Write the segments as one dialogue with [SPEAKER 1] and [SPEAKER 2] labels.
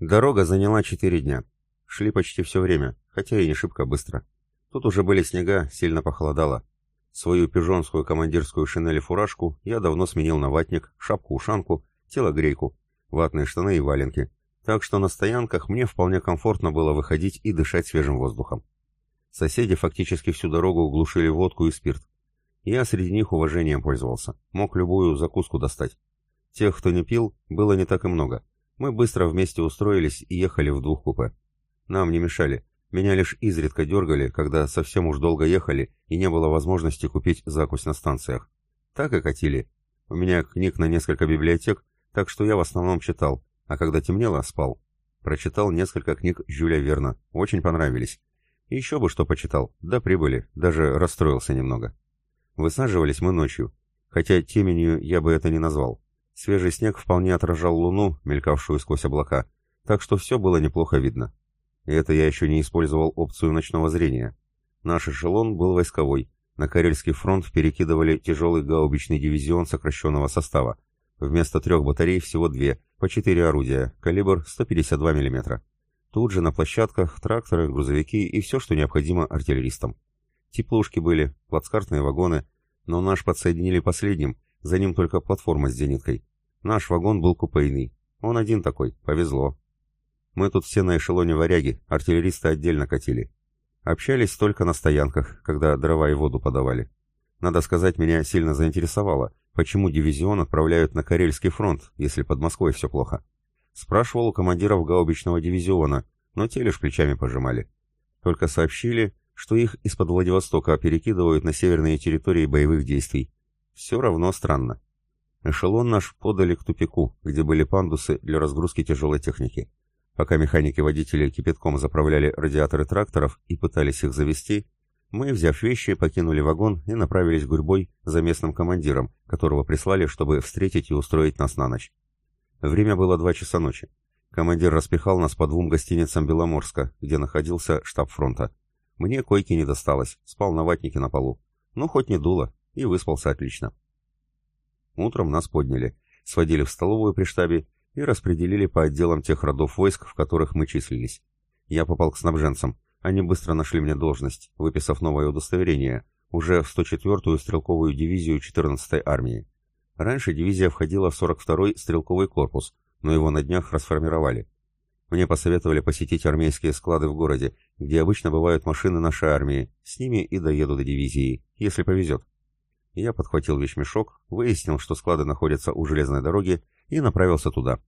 [SPEAKER 1] Дорога заняла четыре дня. Шли почти все время, хотя и не шибко быстро. Тут уже были снега, сильно похолодало. Свою пижонскую командирскую шинель и фуражку я давно сменил на ватник, шапку-ушанку, телогрейку, ватные штаны и валенки. Так что на стоянках мне вполне комфортно было выходить и дышать свежим воздухом. Соседи фактически всю дорогу углушили водку и спирт. Я среди них уважением пользовался, мог любую закуску достать. Тех, кто не пил, было не так и много. Мы быстро вместе устроились и ехали в двух купе. Нам не мешали, меня лишь изредка дергали, когда совсем уж долго ехали и не было возможности купить закусь на станциях. Так и катили. У меня книг на несколько библиотек, так что я в основном читал, а когда темнело, спал. Прочитал несколько книг Жюля Верна, очень понравились. еще бы что почитал, да прибыли, даже расстроился немного. Высаживались мы ночью, хотя теменью я бы это не назвал. Свежий снег вполне отражал луну, мелькавшую сквозь облака, так что все было неплохо видно. И это я еще не использовал опцию ночного зрения. Наш эшелон был войсковой. На Карельский фронт перекидывали тяжелый гаубичный дивизион сокращенного состава. Вместо трех батарей всего две, по четыре орудия, калибр 152 мм. Тут же на площадках тракторы, грузовики и все, что необходимо артиллеристам. Теплушки были, плацкартные вагоны, но наш подсоединили последним, за ним только платформа с зениткой. Наш вагон был купейный. Он один такой, повезло. Мы тут все на эшелоне варяги, артиллеристы отдельно катили. Общались только на стоянках, когда дрова и воду подавали. Надо сказать, меня сильно заинтересовало, почему дивизион отправляют на Карельский фронт, если под Москвой все плохо. Спрашивал у командиров гаубичного дивизиона, но те лишь плечами пожимали. Только сообщили, что их из-под Владивостока перекидывают на северные территории боевых действий. Все равно странно. Эшелон наш подали к тупику, где были пандусы для разгрузки тяжелой техники. Пока механики-водители кипятком заправляли радиаторы тракторов и пытались их завести, мы, взяв вещи, покинули вагон и направились гурьбой за местным командиром, которого прислали, чтобы встретить и устроить нас на ночь. Время было два часа ночи. Командир распихал нас по двум гостиницам Беломорска, где находился штаб фронта. Мне койки не досталось, спал на ватнике на полу. Ну, хоть не дуло, и выспался отлично. Утром нас подняли, сводили в столовую при штабе и распределили по отделам тех родов войск, в которых мы числились. Я попал к снабженцам. Они быстро нашли мне должность, выписав новое удостоверение, уже в 104-ю стрелковую дивизию 14-й армии. Раньше дивизия входила в 42-й стрелковый корпус, но его на днях расформировали. Мне посоветовали посетить армейские склады в городе, где обычно бывают машины нашей армии, с ними и доеду до дивизии, если повезет. Я подхватил вещмешок, выяснил, что склады находятся у железной дороги, и направился туда.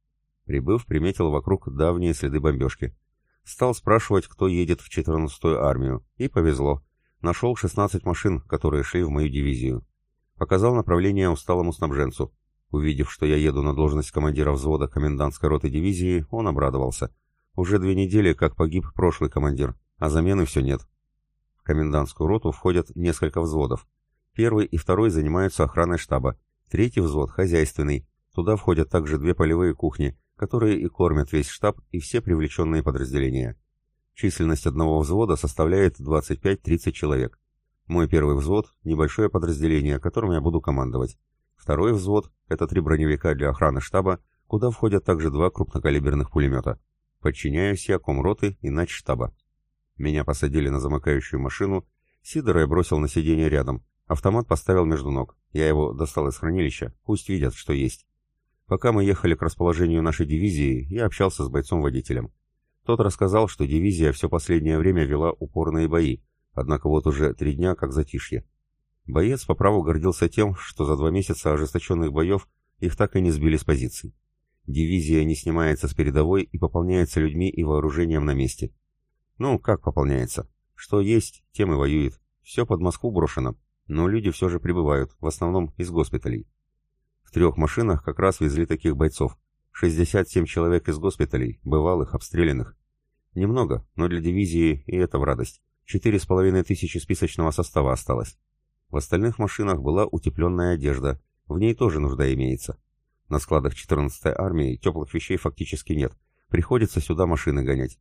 [SPEAKER 1] Прибыв, приметил вокруг давние следы бомбежки. Стал спрашивать, кто едет в 14-ю армию, и повезло. Нашел 16 машин, которые шли в мою дивизию. Показал направление усталому снабженцу. Увидев, что я еду на должность командира взвода комендантской роты дивизии, он обрадовался. Уже две недели, как погиб прошлый командир, а замены все нет. В комендантскую роту входят несколько взводов. Первый и второй занимаются охраной штаба, третий взвод – хозяйственный, Туда входят также две полевые кухни, которые и кормят весь штаб и все привлеченные подразделения. Численность одного взвода составляет 25-30 человек. Мой первый взвод – небольшое подразделение, которым я буду командовать. Второй взвод – это три броневика для охраны штаба, куда входят также два крупнокалиберных пулемета. Подчиняюсь я комроты и штаба. Меня посадили на замыкающую машину, Сидора я бросил на сиденье рядом, автомат поставил между ног. Я его достал из хранилища, пусть видят, что есть. Пока мы ехали к расположению нашей дивизии, я общался с бойцом-водителем. Тот рассказал, что дивизия все последнее время вела упорные бои, однако вот уже три дня как затишье. Боец по праву гордился тем, что за два месяца ожесточенных боев их так и не сбили с позиций. Дивизия не снимается с передовой и пополняется людьми и вооружением на месте. Ну, как пополняется? Что есть, тем и воюет. Все под Москву брошено, но люди все же прибывают, в основном из госпиталей. В трех машинах как раз везли таких бойцов. 67 человек из госпиталей, бывалых, обстрелянных. Немного, но для дивизии и это в радость. Четыре с половиной тысячи списочного состава осталось. В остальных машинах была утепленная одежда, в ней тоже нужда имеется. На складах 14-й армии теплых вещей фактически нет, приходится сюда машины гонять.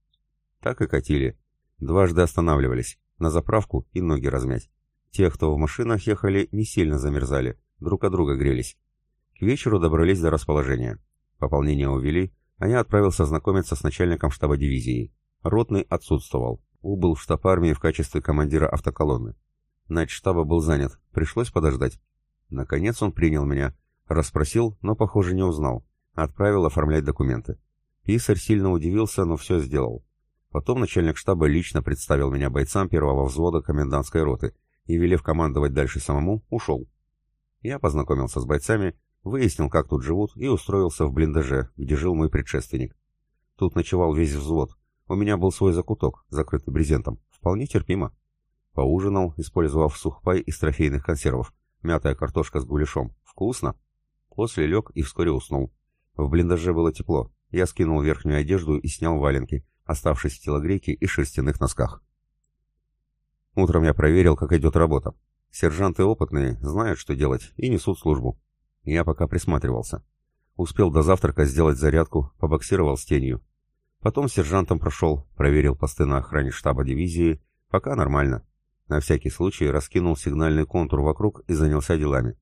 [SPEAKER 1] Так и катили. Дважды останавливались, на заправку и ноги размять. Те, кто в машинах ехали, не сильно замерзали, друг от друга грелись. К вечеру добрались до расположения. Пополнение увели, а я отправился знакомиться с начальником штаба дивизии. Ротный отсутствовал, убыл в штаб армии в качестве командира автоколонны. штаба был занят, пришлось подождать. Наконец он принял меня, расспросил, но, похоже, не узнал. Отправил оформлять документы. Писарь сильно удивился, но все сделал. Потом начальник штаба лично представил меня бойцам первого взвода комендантской роты и, велев командовать дальше самому, ушел. Я познакомился с бойцами, выяснил, как тут живут, и устроился в блиндаже, где жил мой предшественник. Тут ночевал весь взвод. У меня был свой закуток, закрытый брезентом. Вполне терпимо. Поужинал, использовав сухпай из трофейных консервов. Мятая картошка с гуляшом. Вкусно. После лег и вскоре уснул. В блиндаже было тепло. Я скинул верхнюю одежду и снял валенки, оставшись в телогрейке и шерстяных носках. Утром я проверил, как идет работа. Сержанты опытные, знают, что делать, и несут службу. Я пока присматривался. Успел до завтрака сделать зарядку, побоксировал с тенью. Потом сержантом прошел, проверил посты на охране штаба дивизии. Пока нормально. На всякий случай раскинул сигнальный контур вокруг и занялся делами.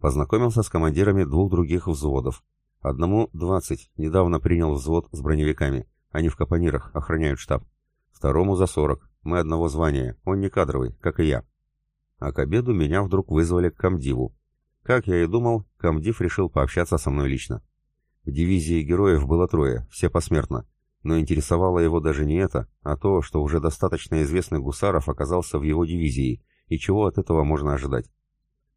[SPEAKER 1] Познакомился с командирами двух других взводов. Одному 20, недавно принял взвод с броневиками. Они в капонирах, охраняют штаб. Второму за 40, мы одного звания, он не кадровый, как и я. А к обеду меня вдруг вызвали к комдиву. Как я и думал, комдив решил пообщаться со мной лично. В дивизии героев было трое, все посмертно. Но интересовало его даже не это, а то, что уже достаточно известный Гусаров оказался в его дивизии, и чего от этого можно ожидать.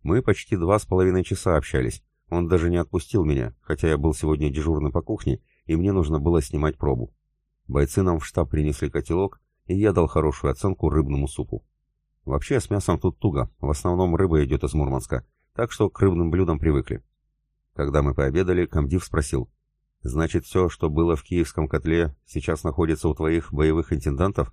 [SPEAKER 1] Мы почти два с половиной часа общались. Он даже не отпустил меня, хотя я был сегодня дежурным по кухне, и мне нужно было снимать пробу. Бойцы нам в штаб принесли котелок, и я дал хорошую оценку рыбному супу. Вообще с мясом тут туго, в основном рыба идет из Мурманска, так что к рыбным блюдам привыкли. Когда мы пообедали, комдив спросил, «Значит, все, что было в киевском котле, сейчас находится у твоих боевых интендантов?»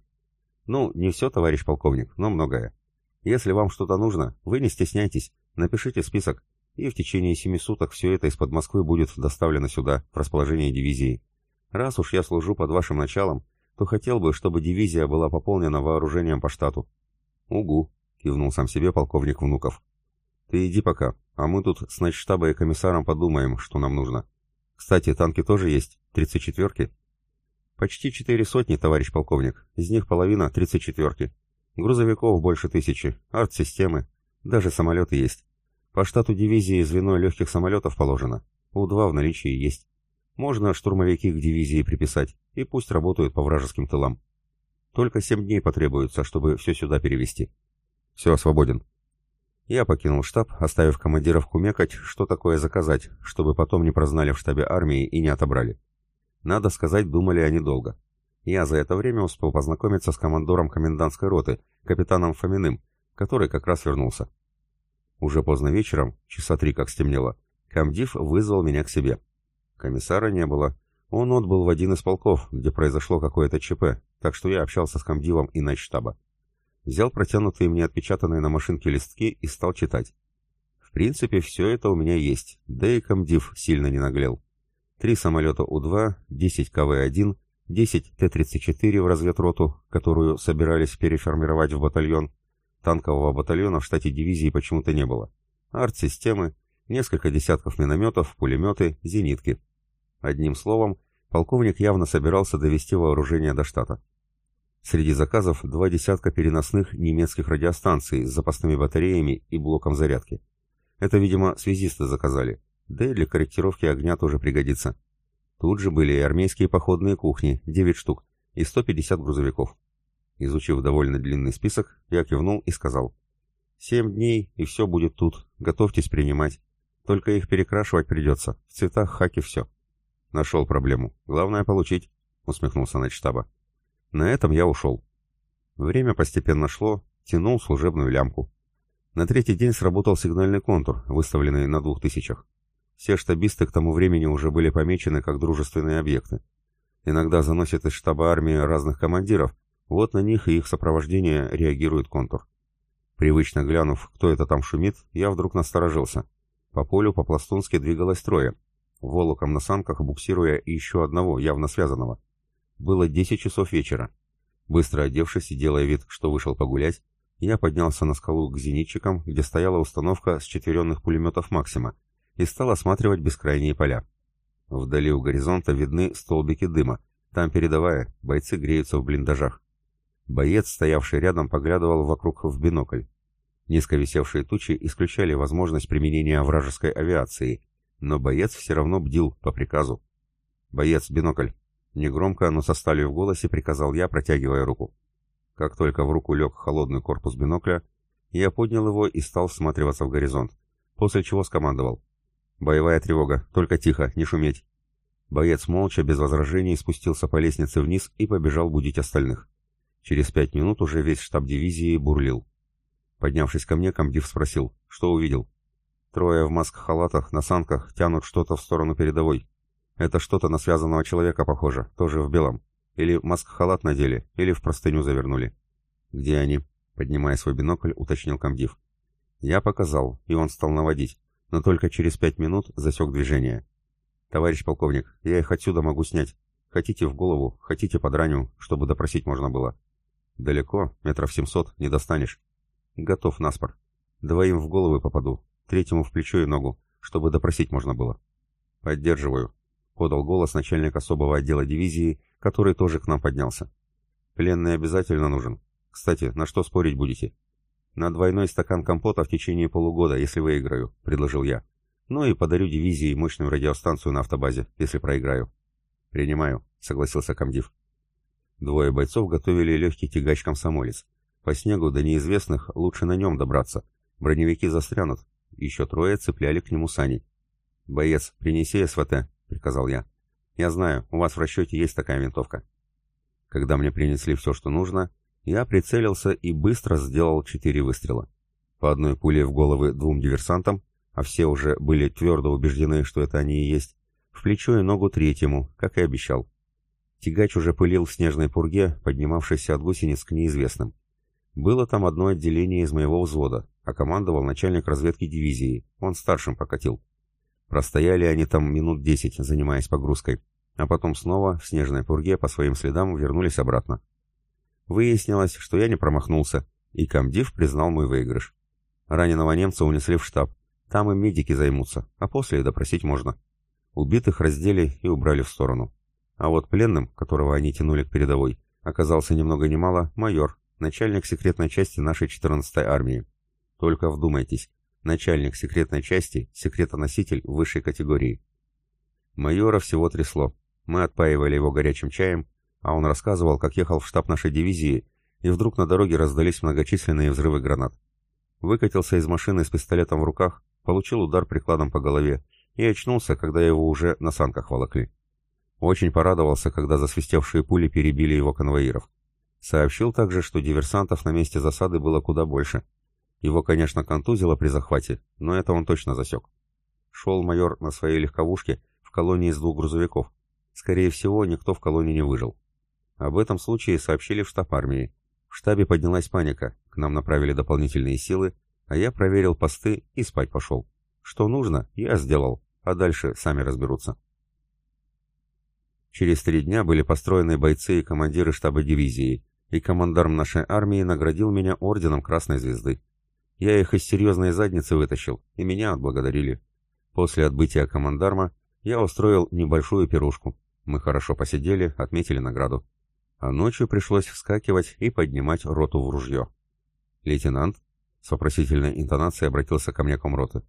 [SPEAKER 1] «Ну, не все, товарищ полковник, но многое. Если вам что-то нужно, вы не стесняйтесь, напишите список, и в течение семи суток все это из-под Москвы будет доставлено сюда, в расположение дивизии. Раз уж я служу под вашим началом, то хотел бы, чтобы дивизия была пополнена вооружением по штату». «Угу», — кивнул сам себе полковник Внуков. «Ты иди пока, а мы тут с начштаба и комиссаром подумаем, что нам нужно. Кстати, танки тоже есть, тридцать четверки?» «Почти четыре сотни, товарищ полковник, из них половина тридцать четверки. Грузовиков больше тысячи, арт-системы, даже самолеты есть. По штату дивизии звено легких самолетов положено, У-2 в наличии есть». Можно штурмовики к дивизии приписать, и пусть работают по вражеским тылам. Только семь дней потребуется, чтобы все сюда перевести. Все, свободен. Я покинул штаб, оставив командиров кумекать, что такое заказать, чтобы потом не прознали в штабе армии и не отобрали. Надо сказать, думали они долго. Я за это время успел познакомиться с командором комендантской роты, капитаном Фоминым, который как раз вернулся. Уже поздно вечером, часа три как стемнело, комдив вызвал меня к себе. Комиссара не было. Он отбыл в один из полков, где произошло какое-то ЧП, так что я общался с комдивом и начштаба. Взял протянутые мне отпечатанные на машинке листки и стал читать. В принципе, все это у меня есть, да и комдив сильно не наглел. Три самолета У-2, 10 КВ-1, 10 Т-34 в разведроту, которую собирались переформировать в батальон. Танкового батальона в штате дивизии почему-то не было. Арт-системы, несколько десятков минометов, пулеметы, зенитки. Одним словом, полковник явно собирался довести вооружение до штата. Среди заказов два десятка переносных немецких радиостанций с запасными батареями и блоком зарядки. Это, видимо, связисты заказали, да и для корректировки огня тоже пригодится. Тут же были и армейские походные кухни, 9 штук, и 150 грузовиков. Изучив довольно длинный список, я кивнул и сказал, «Семь дней, и все будет тут, готовьтесь принимать. Только их перекрашивать придется, в цветах хаки все». Нашел проблему. Главное получить, усмехнулся начштаба. На этом я ушел. Время постепенно шло, тянул служебную лямку. На третий день сработал сигнальный контур, выставленный на двух тысячах. Все штабисты к тому времени уже были помечены как дружественные объекты. Иногда заносят из штаба армии разных командиров, вот на них и их сопровождение реагирует контур. Привычно глянув, кто это там шумит, я вдруг насторожился. По полю по-пластунски двигалось трое, волоком на санках буксируя еще одного, явно связанного. Было 10 часов вечера. Быстро одевшись и делая вид, что вышел погулять, я поднялся на скалу к зенитчикам, где стояла установка с четверенных пулеметов «Максима», и стал осматривать бескрайние поля. Вдали у горизонта видны столбики дыма. Там передовая, бойцы греются в блиндажах. Боец, стоявший рядом, поглядывал вокруг в бинокль. Низко висевшие тучи исключали возможность применения вражеской авиации, но боец все равно бдил по приказу. «Боец, бинокль!» Негромко, но со сталью в голосе приказал я, протягивая руку. Как только в руку лег холодный корпус бинокля, я поднял его и стал всматриваться в горизонт, после чего скомандовал. «Боевая тревога, только тихо, не шуметь». Боец молча, без возражений, спустился по лестнице вниз и побежал будить остальных. Через пять минут уже весь штаб дивизии бурлил. Поднявшись ко мне, комдив спросил, что увидел. Трое в маск-халатах на санках тянут что-то в сторону передовой. Это что-то на связанного человека похоже, тоже в белом. Или маск-халат надели, или в простыню завернули. «Где они?» — поднимая свой бинокль, уточнил комдив. Я показал, и он стал наводить, но только через пять минут засек движение. «Товарищ полковник, я их отсюда могу снять. Хотите в голову, хотите под раню, чтобы допросить можно было. Далеко, метров семьсот, не достанешь. Готов наспор. Двоим в головы попаду, третьему в плечо и ногу, чтобы допросить можно было. Поддерживаю, подал голос начальник особого отдела дивизии, который тоже к нам поднялся. Пленный обязательно нужен. Кстати, на что спорить будете? На двойной стакан компота в течение полугода, если выиграю, предложил я. Ну и подарю дивизии мощную радиостанцию на автобазе, если проиграю. Принимаю, согласился комдив. Двое бойцов готовили легкий тягач-комсомолец. По снегу до неизвестных лучше на нем добраться. Броневики застрянут. Еще трое цепляли к нему сани. «Боец, принеси СВТ», — приказал я. «Я знаю, у вас в расчете есть такая винтовка». Когда мне принесли все, что нужно, я прицелился и быстро сделал четыре выстрела. По одной пуле в головы двум диверсантам, а все уже были твердо убеждены, что это они и есть, в плечо и ногу третьему, как и обещал. Тягач уже пылил в снежной пурге, поднимавшейся от гусениц к неизвестным. Было там одно отделение из моего взвода, а командовал начальник разведки дивизии, он старшим покатил. Простояли они там минут десять, занимаясь погрузкой, а потом снова в снежной пурге по своим следам вернулись обратно. Выяснилось, что я не промахнулся, и комдив признал мой выигрыш. Раненого немца унесли в штаб, там и медики займутся, а после и допросить можно. Убитых раздели и убрали в сторону. А вот пленным, которого они тянули к передовой, оказался ни много ни мало майор, начальник секретной части нашей 14-й армии. Только вдумайтесь, начальник секретной части, секретоноситель высшей категории. Майора всего трясло. Мы отпаивали его горячим чаем, а он рассказывал, как ехал в штаб нашей дивизии, и вдруг на дороге раздались многочисленные взрывы гранат. Выкатился из машины с пистолетом в руках, получил удар прикладом по голове и очнулся, когда его уже на санках волокли. Очень порадовался, когда засвистевшие пули перебили его конвоиров. Сообщил также, что диверсантов на месте засады было куда больше. Его, конечно, контузило при захвате, но это он точно засек. Шел майор на своей легковушке в колонии из двух грузовиков. Скорее всего, никто в колонии не выжил. Об этом случае сообщили в штаб армии. В штабе поднялась паника, к нам направили дополнительные силы, а я проверил посты и спать пошел. Что нужно, я сделал, а дальше сами разберутся. Через три дня были построены бойцы и командиры штаба дивизии, и командарм нашей армии наградил меня орденом Красной Звезды. Я их из серьезной задницы вытащил, и меня отблагодарили. После отбытия командарма я устроил небольшую пирушку. Мы хорошо посидели, отметили награду. А ночью пришлось вскакивать и поднимать роту в ружье. «Лейтенант?» — с вопросительной интонацией обратился ко мне комроты.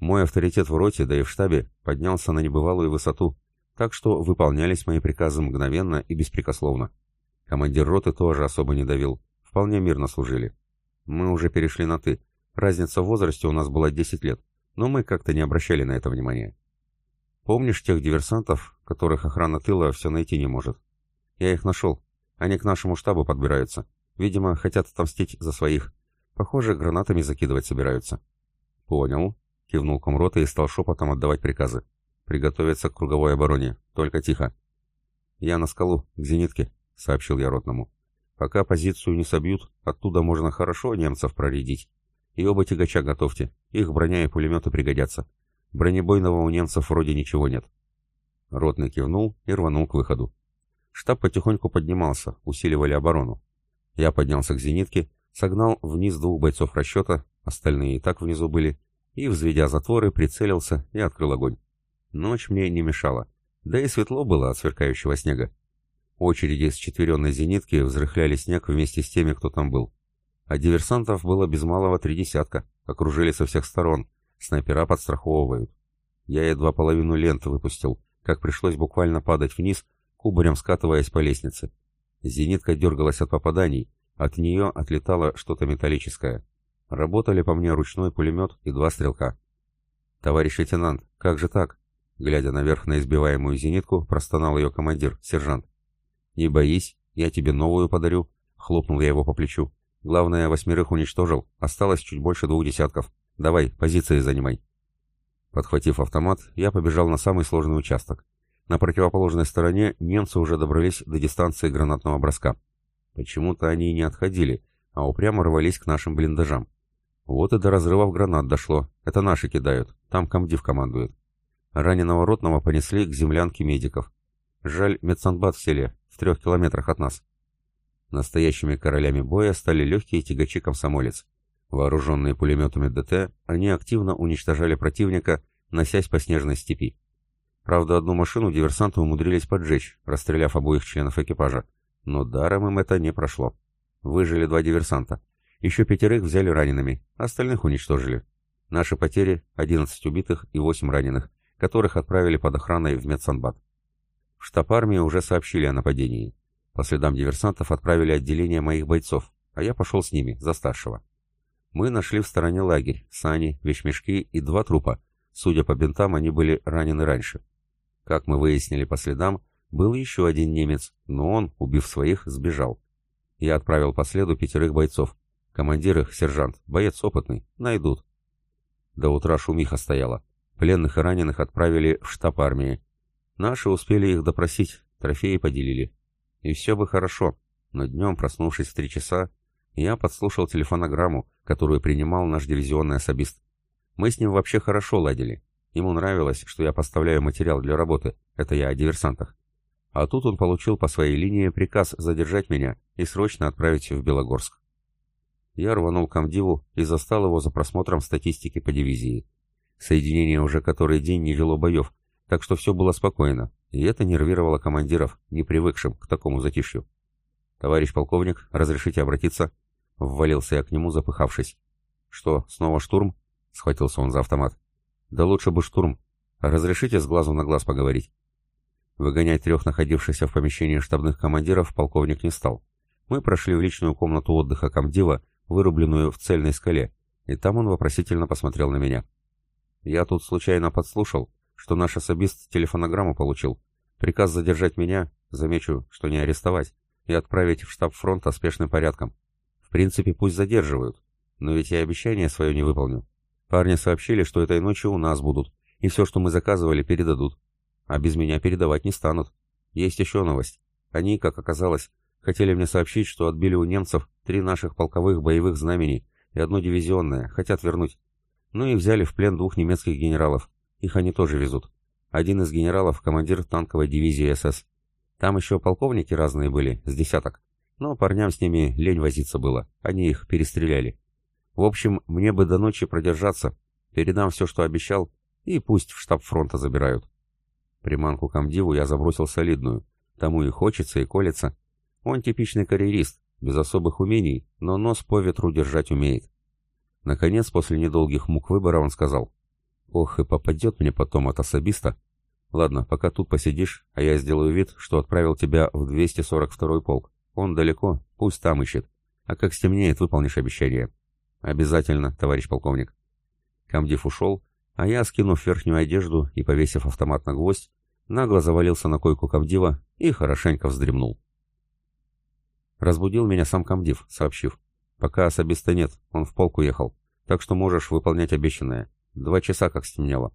[SPEAKER 1] Мой авторитет в роте, да и в штабе, поднялся на небывалую высоту, так что выполнялись мои приказы мгновенно и беспрекословно. Командир роты тоже особо не давил. Вполне мирно служили. Мы уже перешли на «ты». Разница в возрасте у нас была 10 лет, но мы как-то не обращали на это внимания. Помнишь тех диверсантов, которых охрана тыла все найти не может? Я их нашел. Они к нашему штабу подбираются. Видимо, хотят отомстить за своих. Похоже, гранатами закидывать собираются. Понял. Кивнул комрота и стал шепотом отдавать приказы. Приготовиться к круговой обороне. Только тихо. Я на скалу, к зенитке. — сообщил я ротному. «Пока позицию не собьют, оттуда можно хорошо немцев проредить. И оба тягача готовьте, их броня и пулеметы пригодятся. Бронебойного у немцев вроде ничего нет». Ротный кивнул и рванул к выходу. Штаб потихоньку поднимался, усиливали оборону. Я поднялся к зенитке, согнал вниз двух бойцов расчета, остальные и так внизу были, и, взведя затворы, прицелился и открыл огонь. Ночь мне не мешала, да и светло было от сверкающего снега. Очереди с четверенной зенитки взрыхляли снег вместе с теми, кто там был. А диверсантов было без малого три десятка, окружили со всех сторон, снайпера подстраховывают. Я едва половину ленты выпустил, как пришлось буквально падать вниз, кубарем скатываясь по лестнице. Зенитка дергалась от попаданий, от нее отлетало что-то металлическое. Работали по мне ручной пулемет и два стрелка. «Товарищ лейтенант, как же так?» Глядя наверх на избиваемую зенитку, простонал ее командир, сержант. «Не боись, я тебе новую подарю», — хлопнул я его по плечу. «Главное, восьмерых уничтожил, осталось чуть больше двух десятков. Давай, позиции занимай». Подхватив автомат, я побежал на самый сложный участок. На противоположной стороне немцы уже добрались до дистанции гранатного броска. Почему-то они не отходили, а упрямо рвались к нашим блиндажам. Вот и до разрывов гранат дошло. Это наши кидают. Там комдив командует. Раненого ротного понесли к землянке медиков. Жаль, медсанбат в селе, в трех километрах от нас. Настоящими королями боя стали легкие тягачи комсомолец. Вооруженные пулеметами ДТ, они активно уничтожали противника, носясь по снежной степи. Правда, одну машину диверсанты умудрились поджечь, расстреляв обоих членов экипажа. Но даром им это не прошло. Выжили два диверсанта. Еще пятерых взяли ранеными, остальных уничтожили. Наши потери — 11 убитых и 8 раненых, которых отправили под охраной в медсанбат. В штаб армии уже сообщили о нападении. По следам диверсантов отправили отделение моих бойцов, а я пошел с ними, за старшего. Мы нашли в стороне лагерь, сани, вещмешки и два трупа. Судя по бинтам, они были ранены раньше. Как мы выяснили по следам, был еще один немец, но он, убив своих, сбежал. Я отправил по следу пятерых бойцов. Командир их, сержант, боец опытный, найдут. До утра шумиха стояла. Пленных и раненых отправили в штаб армии. Наши успели их допросить, трофеи поделили. И все бы хорошо, но днем, проснувшись в три часа, я подслушал телефонограмму, которую принимал наш дивизионный особист. Мы с ним вообще хорошо ладили. Ему нравилось, что я поставляю материал для работы, это я о диверсантах. А тут он получил по своей линии приказ задержать меня и срочно отправить в Белогорск. Я рванул к комдиву и застал его за просмотром статистики по дивизии. Соединение уже который день не вело боев, так что все было спокойно, и это нервировало командиров, не привыкшим к такому затишью. «Товарищ полковник, разрешите обратиться?» Ввалился я к нему, запыхавшись. «Что, снова штурм?» — схватился он за автомат. Да лучше бы штурм. Разрешите с глазу на глаз поговорить. Выгонять трех находившихся в помещении штабных командиров полковник не стал. Мы прошли в личную комнату отдыха комдива, вырубленную в цельной скале, и там он вопросительно посмотрел на меня. Я тут случайно подслушал, что наш особист телефонограмму получил. Приказ задержать меня, замечу, что не арестовать, и отправить в штаб фронта спешным порядком. В принципе, пусть задерживают, но ведь я обещание свое не выполню. Парни сообщили, что этой ночью у нас будут, и все, что мы заказывали, передадут. А без меня передавать не станут. Есть еще новость. Они, как оказалось, хотели мне сообщить, что отбили у немцев три наших полковых боевых знамени и одно дивизионное, хотят вернуть. Ну и взяли в плен двух немецких генералов. Их они тоже везут. Один из генералов — командир танковой дивизии СС. Там еще полковники разные были, с десяток. Но парням с ними лень возиться было, они их перестреляли. В общем, мне бы до ночи продержаться, передам все, что обещал, и пусть в штаб фронта забирают. Приманку комдиву я забросил солидную, тому и хочется, и колется. Он типичный карьерист, без особых умений, но нос по ветру держать умеет. Наконец, после недолгих мук выбора, он сказал, «Ох, и попадет мне потом от особиста. Ладно, пока тут посидишь, а я сделаю вид, что отправил тебя в 242-й полк. Он далеко, пусть там ищет. А как стемнеет, выполнишь обещание». «Обязательно, товарищ полковник». Камдив ушел, а я, скинув верхнюю одежду и повесив автомат на гвоздь, нагло завалился на койку комдива и хорошенько вздремнул. Разбудил меня сам комдив, сообщив. «Пока особиста нет, он в полк уехал, так что можешь выполнять обещанное. Два часа как стемнело».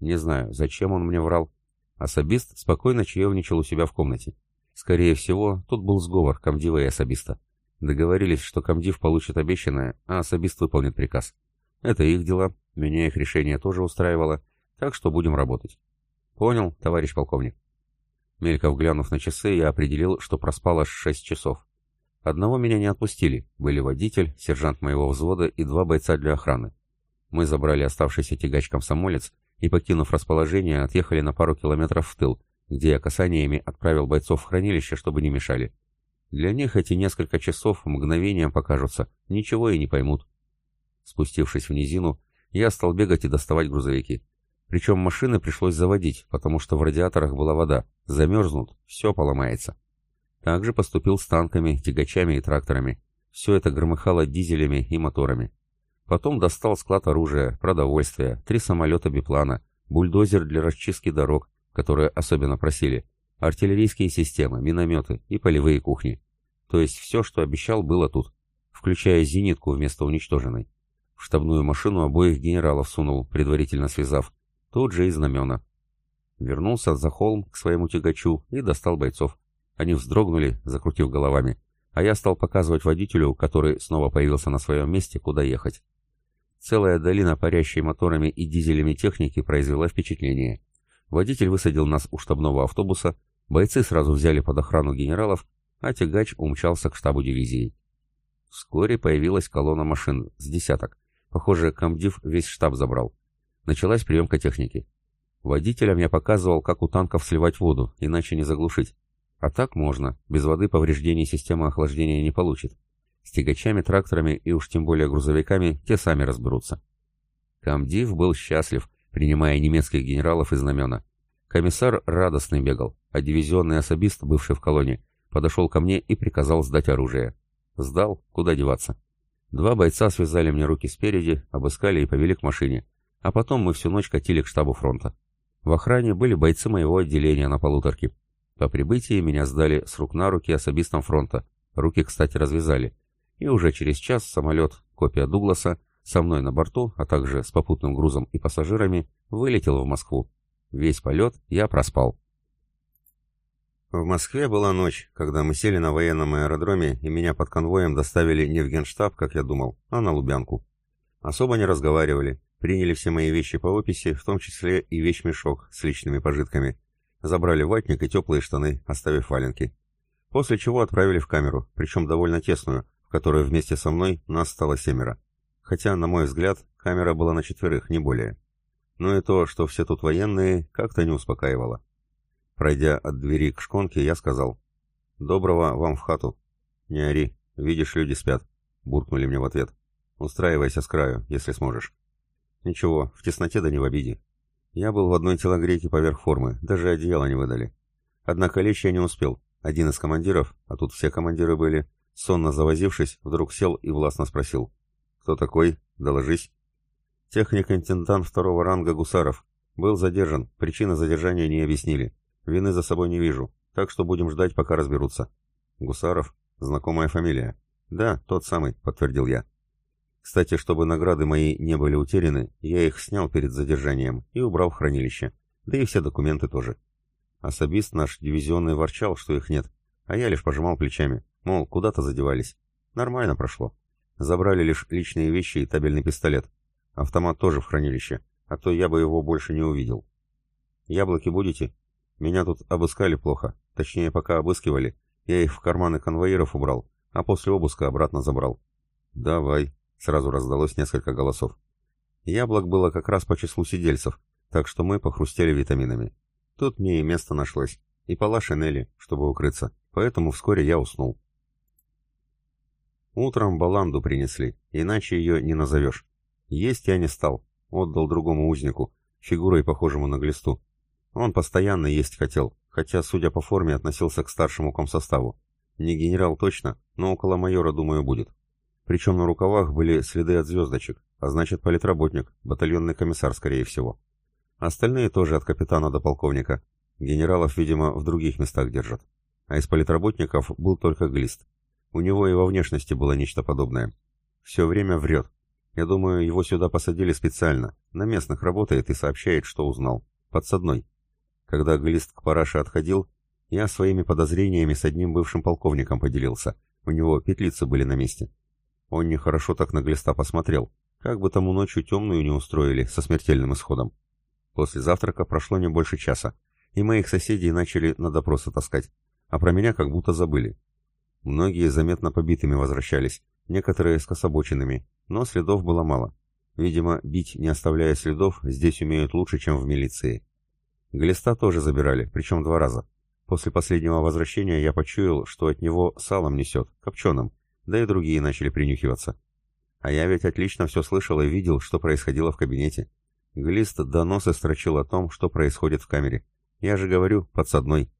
[SPEAKER 1] Не знаю, зачем он мне врал. Особист спокойно чаевничал у себя в комнате. Скорее всего, тут был сговор комдива и особиста. Договорились, что комдив получит обещанное, а особист выполнит приказ. Это их дела, меня их решение тоже устраивало, так что будем работать. Понял, товарищ полковник. Мельков глянув на часы, я определил, что проспал аж шесть часов. Одного меня не отпустили, были водитель, сержант моего взвода и два бойца для охраны. Мы забрали оставшийся тягач-комсомолец и, покинув расположение, отъехали на пару километров в тыл, где я касаниями отправил бойцов в хранилище, чтобы не мешали. Для них эти несколько часов мгновением покажутся, ничего и не поймут. Спустившись в низину, я стал бегать и доставать грузовики. Причем машины пришлось заводить, потому что в радиаторах была вода. Замерзнут, все поломается. Также поступил с танками, тягачами и тракторами. Все это громыхало дизелями и моторами. Потом достал склад оружия, продовольствия, три самолета биплана, бульдозер для расчистки дорог, которые особенно просили, артиллерийские системы, минометы и полевые кухни. То есть все, что обещал, было тут, включая зенитку вместо уничтоженной. В штабную машину обоих генералов сунул, предварительно связав, тут же и знамена. Вернулся за холм к своему тягачу и достал бойцов. Они вздрогнули, закрутив головами, а я стал показывать водителю, который снова появился на своем месте, куда ехать. Целая долина парящей моторами и дизелями техники произвела впечатление. Водитель высадил нас у штабного автобуса, бойцы сразу взяли под охрану генералов, а тягач умчался к штабу дивизии. Вскоре появилась колонна машин с десяток. Похоже, комдив весь штаб забрал. Началась приемка техники. Водителям я показывал, как у танков сливать воду, иначе не заглушить. А так можно, без воды повреждений система охлаждения не получит. С тягачами, тракторами и уж тем более грузовиками те сами разберутся. Камдив был счастлив, принимая немецких генералов и знамена. Комиссар радостный бегал, а дивизионный особист, бывший в колонии, подошел ко мне и приказал сдать оружие. Сдал, куда деваться. Два бойца связали мне руки спереди, обыскали и повели к машине, а потом мы всю ночь катили к штабу фронта. В охране были бойцы моего отделения на полуторке. По прибытии меня сдали с рук на руки особистом фронта. Руки, кстати, развязали и уже через час самолет, копия Дугласа, со мной на борту, а также с попутным грузом и пассажирами, вылетел в Москву. Весь полет я проспал. В Москве была ночь, когда мы сели на военном аэродроме, и меня под конвоем доставили не в генштаб, как я думал, а на Лубянку. Особо не разговаривали, приняли все мои вещи по описи, в том числе и вещмешок с личными пожитками. Забрали ватник и теплые штаны, оставив валенки. После чего отправили в камеру, причем довольно тесную, в которой вместе со мной нас стало семеро. Хотя, на мой взгляд, камера была на четверых, не более. Но и то, что все тут военные, как-то не успокаивало. Пройдя от двери к шконке, я сказал, «Доброго вам в хату». «Не ори, видишь, люди спят», — буркнули мне в ответ. «Устраивайся с краю, если сможешь». «Ничего, в тесноте да не в обиде». Я был в одной телогрейке поверх формы, даже одеяло не выдали. Однако лечь я не успел. Один из командиров, а тут все командиры были, Сонно завозившись, вдруг сел и властно спросил. «Кто такой? Доложись». «Техник-интендант второго ранга Гусаров. Был задержан. Причины задержания не объяснили. Вины за собой не вижу. Так что будем ждать, пока разберутся». «Гусаров? Знакомая фамилия?» «Да, тот самый», — подтвердил я. Кстати, чтобы награды мои не были утеряны, я их снял перед задержанием и убрал в хранилище. Да и все документы тоже. Особист наш дивизионный ворчал, что их нет, а я лишь пожимал плечами. Мол, куда-то задевались. Нормально прошло. Забрали лишь личные вещи и табельный пистолет. Автомат тоже в хранилище, а то я бы его больше не увидел. Яблоки будете? Меня тут обыскали плохо. Точнее, пока обыскивали, я их в карманы конвоиров убрал, а после обыска обратно забрал. Давай, сразу раздалось несколько голосов. Яблок было как раз по числу сидельцев, так что мы похрустели витаминами. Тут мне и место нашлось, и пола шинели, чтобы укрыться, поэтому вскоре я уснул. Утром баланду принесли, иначе ее не назовешь. Есть я не стал, отдал другому узнику, фигурой похожему на глисту. Он постоянно есть хотел, хотя, судя по форме, относился к старшему комсоставу. Не генерал точно, но около майора, думаю, будет. Причем на рукавах были следы от звездочек, а значит политработник, батальонный комиссар, скорее всего. Остальные тоже от капитана до полковника. Генералов, видимо, в других местах держат. А из политработников был только глист. У него и во внешности было нечто подобное. Все время врет. Я думаю, его сюда посадили специально. На местных работает и сообщает, что узнал. Подсадной. Когда Глист к параше отходил, я своими подозрениями с одним бывшим полковником поделился. У него петлицы были на месте. Он нехорошо так на Глиста посмотрел. Как бы тому ночью темную не устроили со смертельным исходом. После завтрака прошло не больше часа, и моих соседей начали на допросы таскать. А про меня как будто забыли. Многие заметно побитыми возвращались, некоторые скособоченными, но следов было мало. Видимо, бить, не оставляя следов, здесь умеют лучше, чем в милиции. Глиста тоже забирали, причем два раза. После последнего возвращения я почуял, что от него салом несет, копченым, да и другие начали принюхиваться. А я ведь отлично все слышал и видел, что происходило в кабинете. Глист доносы строчил о том, что происходит в камере. Я же говорю, подсадной.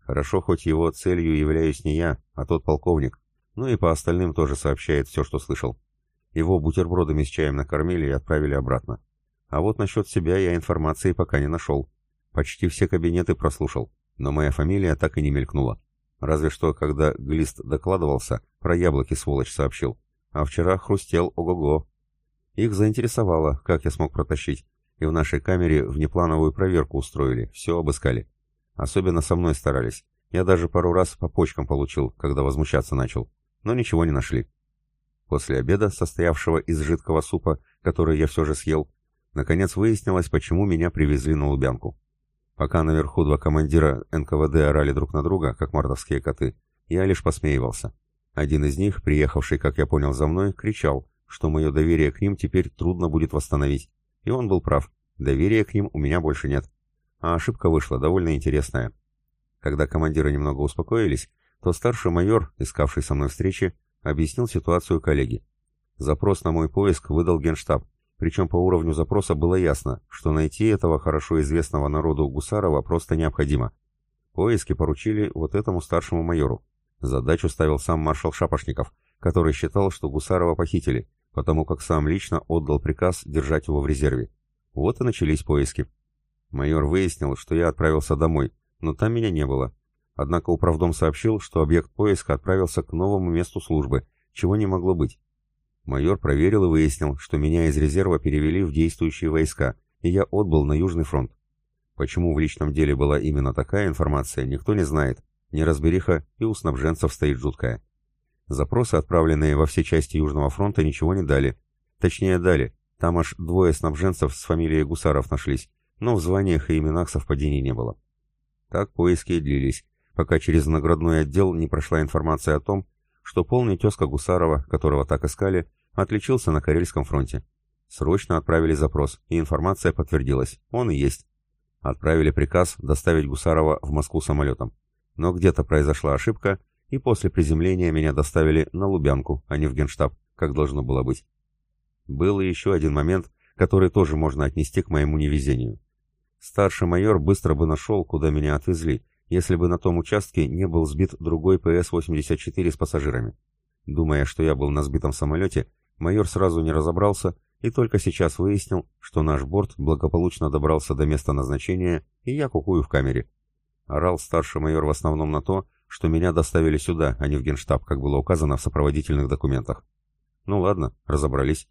[SPEAKER 1] Хорошо, хоть его целью являюсь не я, а тот полковник. Ну и по остальным тоже сообщает все, что слышал. Его бутербродами с чаем накормили и отправили обратно. А вот насчет себя я информации пока не нашел. Почти все кабинеты прослушал, но моя фамилия так и не мелькнула. Разве что, когда Глист докладывался, про яблоки сволочь сообщил. А вчера хрустел ого-го. Их заинтересовало, как я смог протащить. И в нашей камере внеплановую проверку устроили, все обыскали. Особенно со мной старались. Я даже пару раз по почкам получил, когда возмущаться начал. Но ничего не нашли. После обеда, состоявшего из жидкого супа, который я все же съел, наконец выяснилось, почему меня привезли на Лубянку. Пока наверху два командира НКВД орали друг на друга, как мордовские коты, я лишь посмеивался. Один из них, приехавший, как я понял, за мной, кричал, что мое доверие к ним теперь трудно будет восстановить. И он был прав. Доверия к ним у меня больше нет. А ошибка вышла довольно интересная. Когда командиры немного успокоились, то старший майор, искавший со мной встречи, объяснил ситуацию коллеге. Запрос на мой поиск выдал генштаб, причем по уровню запроса было ясно, что найти этого хорошо известного народу Гусарова просто необходимо. Поиски поручили вот этому старшему майору. Задачу ставил сам маршал Шапошников, который считал, что Гусарова похитили, потому как сам лично отдал приказ держать его в резерве. Вот и начались поиски. Майор выяснил, что я отправился домой, но там меня не было. Однако управдом сообщил, что объект поиска отправился к новому месту службы, чего не могло быть. Майор проверил и выяснил, что меня из резерва перевели в действующие войска, и я отбыл на Южный фронт. Почему в личном деле была именно такая информация, никто не знает. Неразбериха и у снабженцев стоит жуткая. Запросы, отправленные во все части Южного фронта, ничего не дали. Точнее, дали. Там аж двое снабженцев с фамилией Гусаров нашлись, но в званиях и именах совпадений не было. Так поиски и длились, пока через наградной отдел не прошла информация о том, что полный тезка Гусарова, которого так искали, отличился на Карельском фронте. Срочно отправили запрос, и информация подтвердилась. Он и есть. Отправили приказ доставить Гусарова в Москву самолетом. Но где-то произошла ошибка, и после приземления меня доставили на Лубянку, а не в Генштаб, как должно было быть. Был еще один момент, который тоже можно отнести к моему невезению. Старший майор быстро бы нашел, куда меня отвезли, если бы на том участке не был сбит другой ПС-84 с пассажирами. Думая, что я был на сбитом самолете, майор сразу не разобрался и только сейчас выяснил, что наш борт благополучно добрался до места назначения, и я кукую в камере. Орал старший майор в основном на то, что меня доставили сюда, а не в генштаб, как было указано в сопроводительных документах. Ну ладно, разобрались.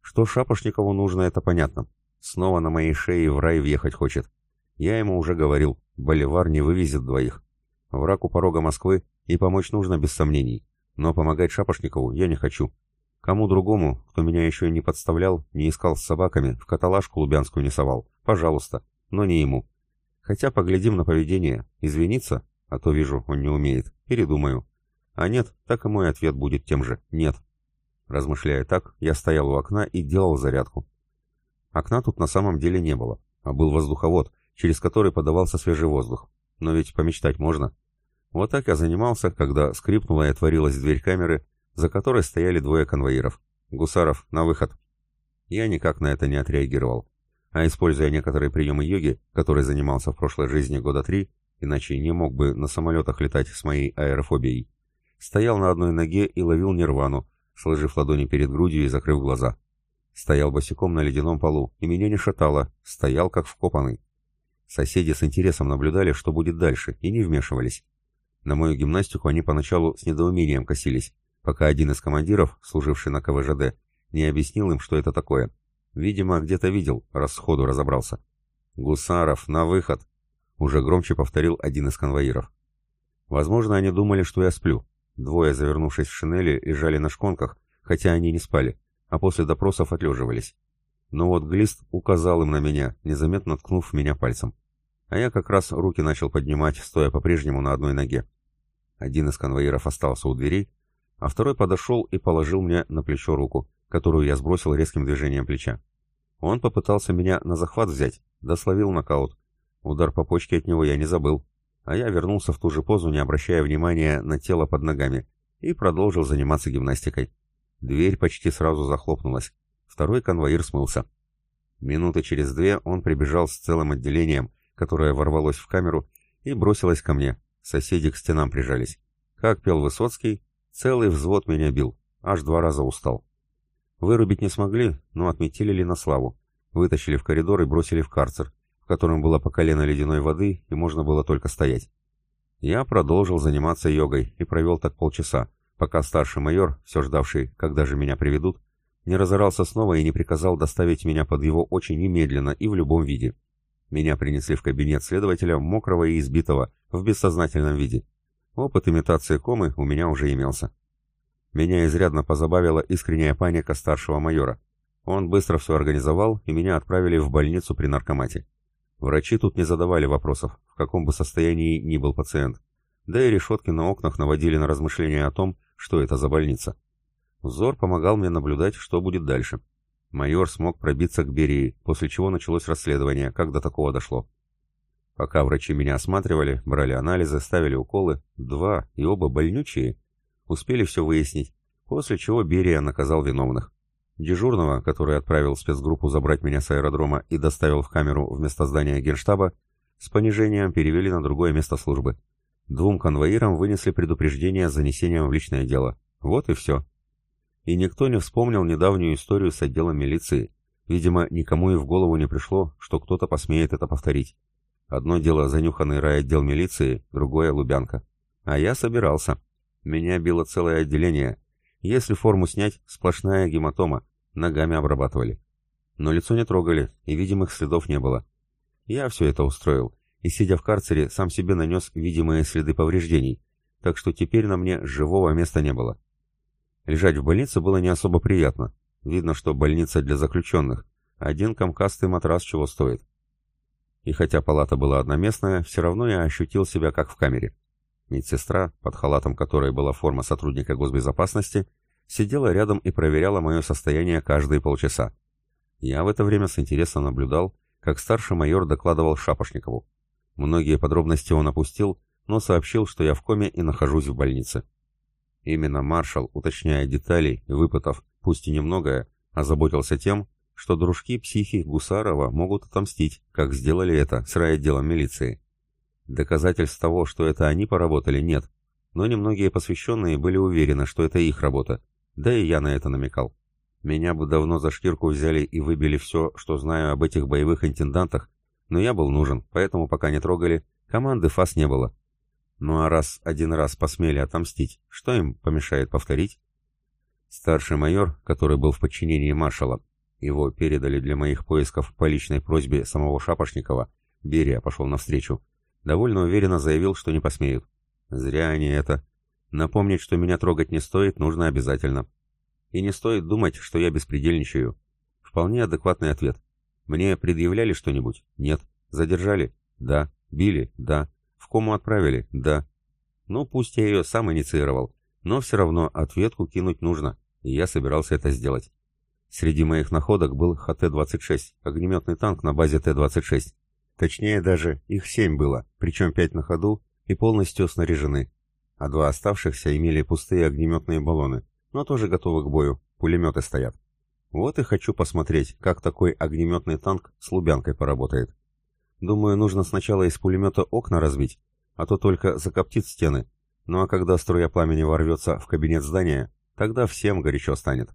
[SPEAKER 1] Что Шапошникову нужно, это понятно. Снова на моей шее в рай въехать хочет. Я ему уже говорил, Боливар не вывезет двоих. Враг у порога Москвы, и помочь нужно без сомнений. Но помогать Шапошникову я не хочу. Кому другому, кто меня еще и не подставлял, не искал с собаками, в каталажку лубянскую не совал. Пожалуйста, но не ему. Хотя поглядим на поведение. Извиниться, а то вижу, он не умеет. Передумаю. А нет, так и мой ответ будет тем же. Нет. Размышляя так, я стоял у окна и делал зарядку. Окна тут на самом деле не было, а был воздуховод, через который подавался свежий воздух. Но ведь помечтать можно. Вот так я занимался, когда скрипнула и отворилась дверь камеры, за которой стояли двое конвоиров. «Гусаров, на выход!» Я никак на это не отреагировал. А используя некоторые приемы йоги, которые занимался в прошлой жизни года три, иначе не мог бы на самолетах летать с моей аэрофобией, стоял на одной ноге и ловил нирвану, сложив ладони перед грудью и закрыв глаза. Стоял босиком на ледяном полу, и меня не шатало, стоял как вкопанный. Соседи с интересом наблюдали, что будет дальше, и не вмешивались. На мою гимнастику они поначалу с недоумением косились, пока один из командиров, служивший на КВЖД, не объяснил им, что это такое. Видимо, где-то видел, раз сходу разобрался. «Гусаров, на выход!» Уже громче повторил один из конвоиров. Возможно, они думали, что я сплю. Двое, завернувшись в шинели, лежали на шконках, хотя они не спали, а после допросов отлеживались. Но вот Глист указал им на меня, незаметно ткнув меня пальцем а я как раз руки начал поднимать, стоя по-прежнему на одной ноге. Один из конвоиров остался у дверей, а второй подошел и положил мне на плечо руку, которую я сбросил резким движением плеча. Он попытался меня на захват взять, да словил нокаут. Удар по почке от него я не забыл, а я вернулся в ту же позу, не обращая внимания на тело под ногами, и продолжил заниматься гимнастикой. Дверь почти сразу захлопнулась. Второй конвоир смылся. Минуты через две он прибежал с целым отделением, которое ворвалось в камеру и бросилось ко мне. Соседи к стенам прижались. Как пел Высоцкий, целый взвод меня бил, аж два раза устал. Вырубить не смогли, но отметили ли на славу. Вытащили в коридор и бросили в карцер, в котором было по колено ледяной воды и можно было только стоять. Я продолжил заниматься йогой и провел так полчаса, пока старший майор, все ждавший, когда же меня приведут, не разорался снова и не приказал доставить меня под его очень немедленно и в любом виде. Меня принесли в кабинет следователя, мокрого и избитого, в бессознательном виде. Опыт имитации комы у меня уже имелся. Меня изрядно позабавила искренняя паника старшего майора. Он быстро все организовал, и меня отправили в больницу при наркомате. Врачи тут не задавали вопросов, в каком бы состоянии ни был пациент. Да и решетки на окнах наводили на размышления о том, что это за больница. Взор помогал мне наблюдать, что будет дальше. Майор смог пробиться к Берии, после чего началось расследование, как до такого дошло. Пока врачи меня осматривали, брали анализы, ставили уколы, два и оба больнючие, Успели все выяснить, после чего Берия наказал виновных. Дежурного, который отправил спецгруппу забрать меня с аэродрома и доставил в камеру вместо здания генштаба, с понижением перевели на другое место службы. Двум конвоирам вынесли предупреждение с занесением в личное дело. Вот и все. И никто не вспомнил недавнюю историю с отделом милиции. Видимо, никому и в голову не пришло, что кто-то посмеет это повторить. Одно дело занюханный райотдел милиции, другое — Лубянка. А я собирался. Меня било целое отделение. Если форму снять, сплошная гематома. Ногами обрабатывали. Но лицо не трогали, и видимых следов не было. Я все это устроил, и, сидя в карцере, сам себе нанес видимые следы повреждений, так что теперь на мне живого места не было. Лежать в больнице было не особо приятно. Видно, что больница для заключенных. Один комкастый матрас чего стоит. И хотя палата была одноместная, все равно я ощутил себя как в камере. Медсестра, под халатом которой была форма сотрудника госбезопасности, сидела рядом и проверяла мое состояние каждые полчаса. Я в это время с интересом наблюдал, как старший майор докладывал Шапошникову. Многие подробности он опустил, но сообщил, что я в коме и нахожусь в больнице. Именно маршал, уточняя детали и выпытав, пусть и немногое, озаботился тем, что дружки психи Гусарова могут отомстить, как сделали это с райотделом милиции. Доказательств того, что это они поработали, нет, но немногие посвященные были уверены, что это их работа, да и я на это намекал. Меня бы давно за шкирку взяли и выбили все, что знаю об этих боевых интендантах, но я был нужен, поэтому пока не трогали, команды ФАС не было. Ну а раз один раз посмели отомстить, что им помешает повторить? Старший майор, который был в подчинении маршала, его передали для моих поисков по личной просьбе самого Шапошникова, Берия пошел навстречу, довольно уверенно заявил, что не посмеют. Зря они это. Напомнить, что меня трогать не стоит, нужно обязательно. И не стоит думать, что я беспредельничаю. Вполне адекватный ответ. Мне предъявляли что-нибудь? Нет. Задержали? Да. Били? Да. В кому отправили? Да. Ну, пусть я ее сам инициировал, но все равно ответку кинуть нужно, и я собирался это сделать. Среди моих находок был ХТ-26, огнеметный танк на базе Т-26. Точнее даже, их семь было, причем пять на ходу и полностью снаряжены. А два оставшихся имели пустые огнеметные баллоны, но тоже готовы к бою, пулеметы стоят. Вот и хочу посмотреть, как такой огнеметный танк с Лубянкой поработает. Думаю, нужно сначала из пулемета окна разбить, а то только закоптит стены. Ну а когда струя пламени ворвется в кабинет здания, тогда всем горячо станет.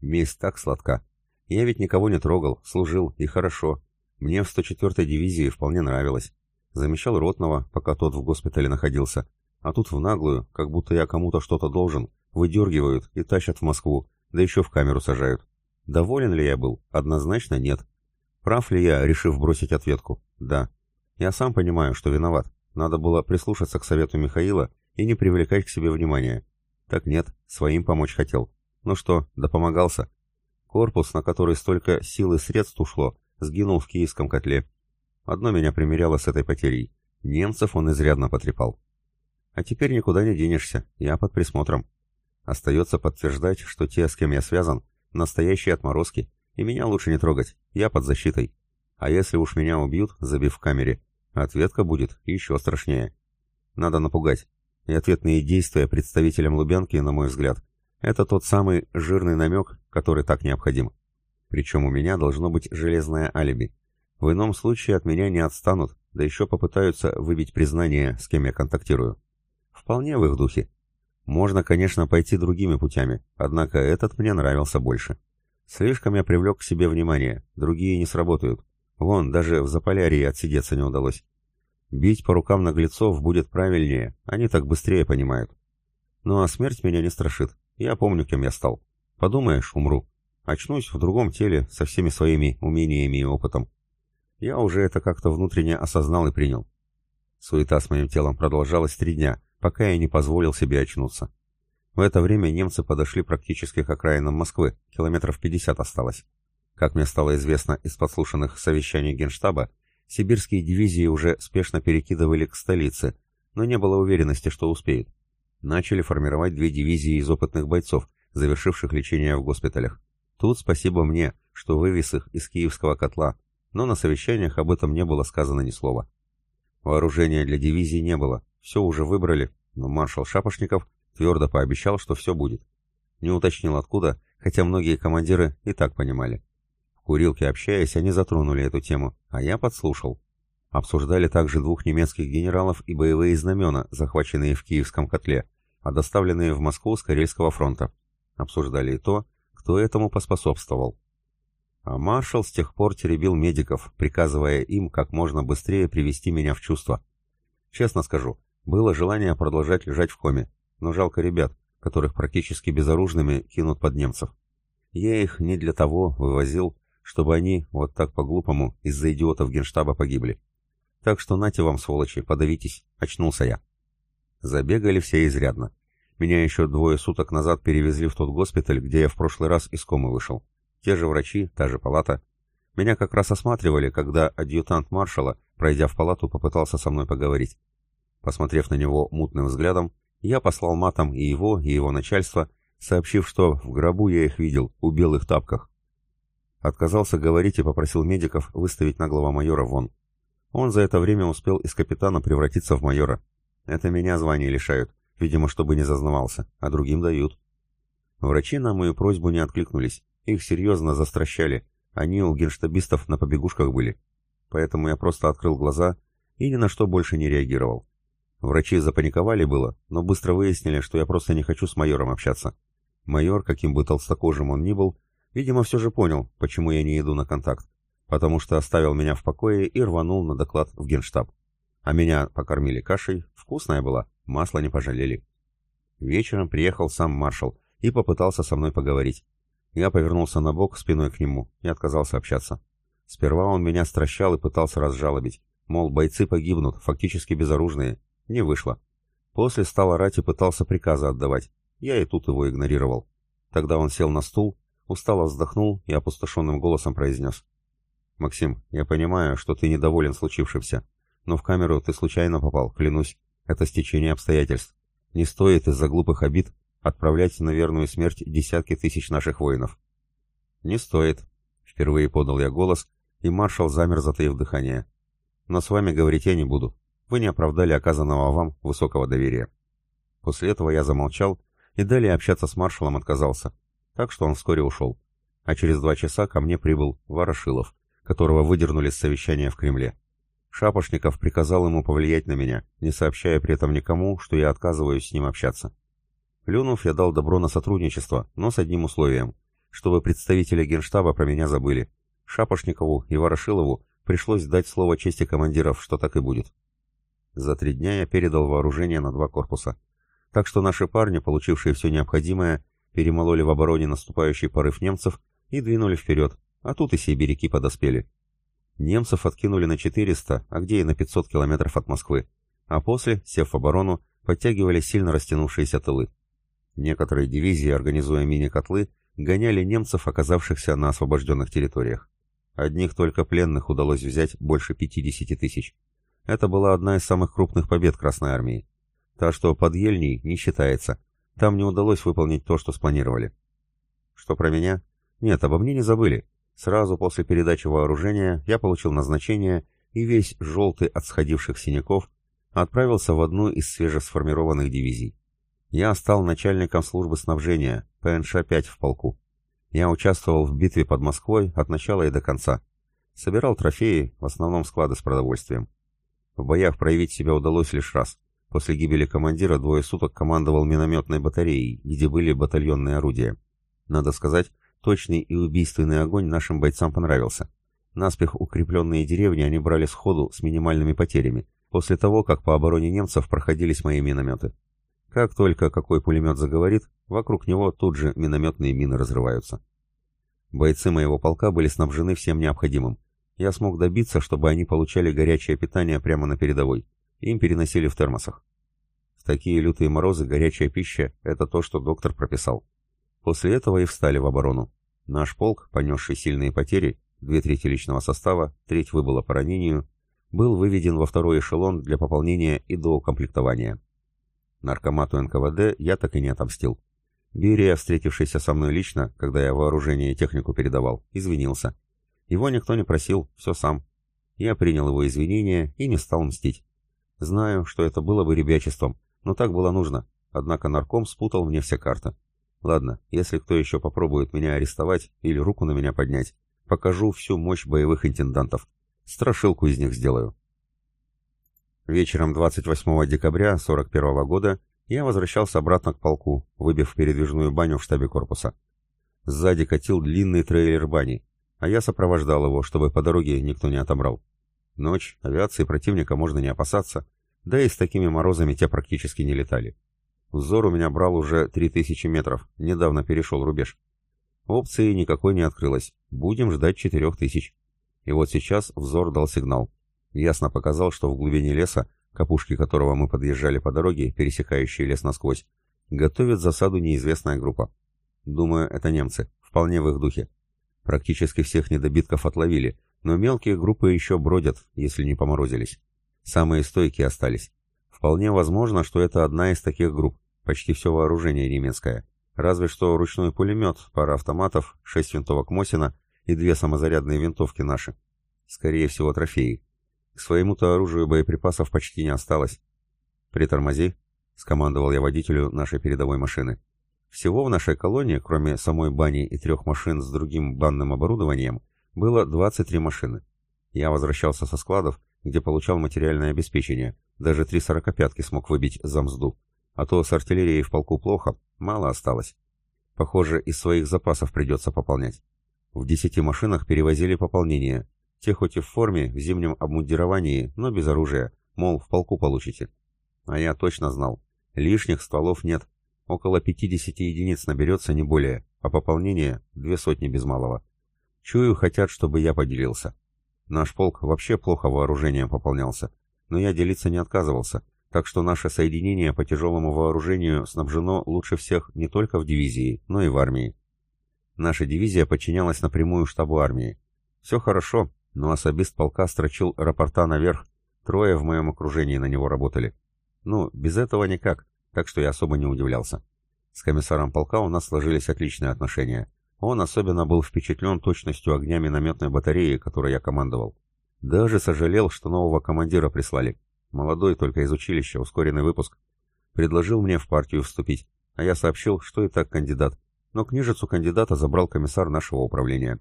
[SPEAKER 1] Месть так сладка. Я ведь никого не трогал, служил, и хорошо. Мне в 104-й дивизии вполне нравилось. Замещал Ротного, пока тот в госпитале находился. А тут в наглую, как будто я кому-то что-то должен, выдергивают и тащат в Москву, да еще в камеру сажают. Доволен ли я был? Однозначно нет. Прав ли я, решив бросить ответку? Да. Я сам понимаю, что виноват. Надо было прислушаться к совету Михаила и не привлекать к себе внимания. Так нет, своим помочь хотел. Ну что, да помогался. Корпус, на который столько сил и средств ушло, сгинул в киевском котле. Одно меня примеряло с этой потерей. Немцев он изрядно потрепал. А теперь никуда не денешься, я под присмотром. Остается подтверждать, что те, с кем я связан, Настоящие отморозки, и меня лучше не трогать, я под защитой. А если уж меня убьют, забив в камере, ответка будет еще страшнее. Надо напугать. И ответные действия представителям Лубянки, на мой взгляд, это тот самый жирный намек, который так необходим. Причем у меня должно быть железное алиби. В ином случае от меня не отстанут, да еще попытаются выбить признание, с кем я контактирую. Вполне в их духе. Можно, конечно, пойти другими путями, однако этот мне нравился больше. Слишком я привлек к себе внимание, другие не сработают. Вон, даже в Заполярье отсидеться не удалось. Бить по рукам наглецов будет правильнее, они так быстрее понимают. Ну а смерть меня не страшит, я помню, кем я стал. Подумаешь, умру. Очнусь в другом теле, со всеми своими умениями и опытом. Я уже это как-то внутренне осознал и принял. Суета с моим телом продолжалась три дня, пока я не позволил себе очнуться. В это время немцы подошли практически к окраинам Москвы, километров 50 осталось. Как мне стало известно из подслушанных совещаний Генштаба, сибирские дивизии уже спешно перекидывали к столице, но не было уверенности, что успеют. Начали формировать две дивизии из опытных бойцов, завершивших лечение в госпиталях. Тут спасибо мне, что вывез их из киевского котла, но на совещаниях об этом не было сказано ни слова. Вооружения для дивизии не было, все уже выбрали, но маршал Шапошников твердо пообещал, что все будет. Не уточнил откуда, хотя многие командиры и так понимали. В курилке общаясь, они затронули эту тему, а я подслушал. Обсуждали также двух немецких генералов и боевые знамена, захваченные в Киевском котле, а доставленные в Москву с Карельского фронта. Обсуждали и то, кто этому поспособствовал. А маршал с тех пор теребил медиков, приказывая им как можно быстрее привести меня в чувство. Честно скажу, было желание продолжать лежать в коме, но жалко ребят, которых практически безоружными кинут под немцев. Я их не для того вывозил, чтобы они вот так по-глупому из-за идиотов генштаба погибли. Так что нате вам, сволочи, подавитесь, очнулся я. Забегали все изрядно. Меня еще двое суток назад перевезли в тот госпиталь, где я в прошлый раз из комы вышел. Те же врачи, та же палата. Меня как раз осматривали, когда адъютант маршала, пройдя в палату, попытался со мной поговорить. Посмотрев на него мутным взглядом, я послал матом и его, и его начальство, сообщив, что в гробу я их видел, у белых тапках. Отказался говорить и попросил медиков выставить наглого майора вон. Он за это время успел из капитана превратиться в майора. Это меня звания лишают, видимо, чтобы не зазнавался, а другим дают. Врачи на мою просьбу не откликнулись, их серьезно застращали, они у генштабистов на побегушках были. Поэтому я просто открыл глаза и ни на что больше не реагировал. Врачи запаниковали было, но быстро выяснили, что я просто не хочу с майором общаться. Майор, каким бы толстокожим он ни был, видимо, все же понял, почему я не иду на контакт потому что оставил меня в покое и рванул на доклад в генштаб. А меня покормили кашей, вкусная была, масла не пожалели. Вечером приехал сам маршал и попытался со мной поговорить. Я повернулся на бок спиной к нему и отказался общаться. Сперва он меня стращал и пытался разжалобить, мол, бойцы погибнут, фактически безоружные. Не вышло. После стал орать и пытался приказы отдавать. Я и тут его игнорировал. Тогда он сел на стул, устало вздохнул и опустошенным голосом произнес. «Максим, я понимаю, что ты недоволен случившимся, но в камеру ты случайно попал, клянусь. Это стечение обстоятельств. Не стоит из-за глупых обид отправлять на верную смерть десятки тысяч наших воинов». «Не стоит», — впервые подал я голос, и маршал замер, затаив дыхание. «Но с вами говорить я не буду. Вы не оправдали оказанного вам высокого доверия». После этого я замолчал и далее общаться с маршалом отказался, так что он вскоре ушел. А через два часа ко мне прибыл Ворошилов, которого выдернули с совещания в Кремле. Шапошников приказал ему повлиять на меня, не сообщая при этом никому, что я отказываюсь с ним общаться. Плюнув, я дал добро на сотрудничество, но с одним условием, чтобы представители генштаба про меня забыли. Шапошникову и Ворошилову пришлось дать слово чести командиров, что так и будет. За три дня я передал вооружение на два корпуса. Так что наши парни, получившие все необходимое, перемололи в обороне наступающий порыв немцев и двинули вперед, а тут и сибиряки подоспели. Немцев откинули на 400, а где и на 500 километров от Москвы, а после, сев в оборону, подтягивали сильно растянувшиеся тылы. Некоторые дивизии, организуя мини-котлы, гоняли немцев, оказавшихся на освобожденных территориях. Одних только пленных удалось взять больше 50 тысяч. Это была одна из самых крупных побед Красной Армии. Та, что под Ельней, не считается. Там не удалось выполнить то, что спланировали. Что про меня? Нет, обо мне не забыли. Сразу после передачи вооружения я получил назначение и весь желтый от сходивших синяков отправился в одну из свежесформированных дивизий. Я стал начальником службы снабжения, ПНШ-5 в полку. Я участвовал в битве под Москвой от начала и до конца. Собирал трофеи, в основном склады с продовольствием. В боях проявить себя удалось лишь раз. После гибели командира двое суток командовал минометной батареей, где были батальонные орудия. Надо сказать, точный и убийственный огонь нашим бойцам понравился. Наспех укрепленные деревни они брали сходу с минимальными потерями, после того, как по обороне немцев проходились мои минометы. Как только какой пулемет заговорит, вокруг него тут же минометные мины разрываются. Бойцы моего полка были снабжены всем необходимым. Я смог добиться, чтобы они получали горячее питание прямо на передовой. Им переносили в термосах. В такие лютые морозы горячая пища – это то, что доктор прописал. После этого и встали в оборону. Наш полк, понесший сильные потери, две трети личного состава, треть выбыла по ранению, был выведен во второй эшелон для пополнения и доукомплектования. Наркомату НКВД я так и не отомстил. Берия, встретившийся со мной лично, когда я вооружение и технику передавал, извинился. Его никто не просил, все сам. Я принял его извинения и не стал мстить. Знаю, что это было бы ребячеством, но так было нужно, однако нарком спутал мне все карты. Ладно, если кто еще попробует меня арестовать или руку на меня поднять, покажу всю мощь боевых интендантов. Страшилку из них сделаю. Вечером 28 декабря 41 года я возвращался обратно к полку, выбив передвижную баню в штабе корпуса. Сзади катил длинный трейлер бани, а я сопровождал его, чтобы по дороге никто не отобрал. Ночь, авиации противника можно не опасаться, да и с такими морозами те практически не летали. Взор у меня брал уже 3000 метров, недавно перешел рубеж. Опции никакой не открылось, будем ждать 4000. И вот сейчас взор дал сигнал ясно показал, что в глубине леса, к опушке которого мы подъезжали по дороге, пересекающей лес насквозь, готовит засаду неизвестная группа. Думаю, это немцы, вполне в их духе. Практически всех недобитков отловили, но мелкие группы еще бродят, если не поморозились. Самые стойкие остались. Вполне возможно, что это одна из таких групп, почти все вооружение немецкое. Разве что ручной пулемет, пара автоматов, шесть винтовок Мосина и две самозарядные винтовки наши. Скорее всего, трофеи. К своему-то оружию боеприпасов почти не осталось. «Притормози», — скомандовал я водителю нашей передовой машины. Всего в нашей колонии, кроме самой бани и трех машин с другим банным оборудованием, было 23 машины. Я возвращался со складов, где получал материальное обеспечение, даже три сорокопятки смог выбить за мзду. А то с артиллерией в полку плохо, мало осталось. Похоже, из своих запасов придется пополнять. В десяти машинах перевозили пополнение, те хоть и в форме, в зимнем обмундировании, но без оружия, мол, в полку получите. А я точно знал. Лишних стволов нет. Около 50 единиц наберется, не более, а пополнение — две сотни без малого. Чую, хотят, чтобы я поделился. Наш полк вообще плохо вооружением пополнялся, но я делиться не отказывался, так что наше соединение по тяжелому вооружению снабжено лучше всех не только в дивизии, но и в армии. Наша дивизия подчинялась напрямую штабу армии. Все хорошо, но особист полка строчил рапорта наверх, трое в моем окружении на него работали. Ну, без этого никак, так что я особо не удивлялся. С комиссаром полка у нас сложились отличные отношения. Он особенно был впечатлен точностью огня минометной батареи, которой я командовал. Даже сожалел, что нового командира прислали. Молодой, только из училища, ускоренный выпуск. Предложил мне в партию вступить, а я сообщил, что и так кандидат. Но книжицу кандидата забрал комиссар нашего управления.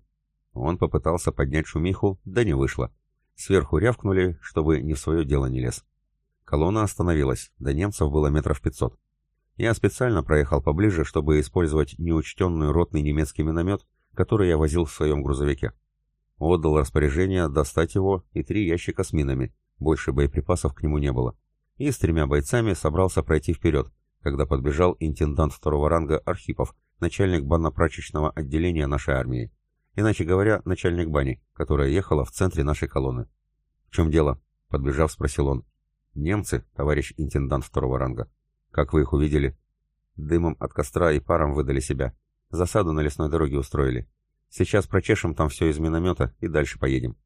[SPEAKER 1] Он попытался поднять шумиху, да не вышло. Сверху рявкнули, чтобы не в свое дело не лез. Колонна остановилась, до немцев было метров пятьсот. Я специально проехал поближе, чтобы использовать неучтенный ротный немецкий миномет, который я возил в своем грузовике. Отдал распоряжение достать его и три ящика с минами, больше боеприпасов к нему не было. И с тремя бойцами собрался пройти вперед, когда подбежал интендант второго ранга Архипов, начальник банно-прачечного отделения нашей армии иначе говоря, начальник бани, которая ехала в центре нашей колонны. «В чем дело?» — подбежав, спросил он. «Немцы, товарищ интендант второго ранга. Как вы их увидели?» «Дымом от костра и паром выдали себя. Засаду на лесной дороге устроили. Сейчас прочешем там все из миномета и дальше поедем».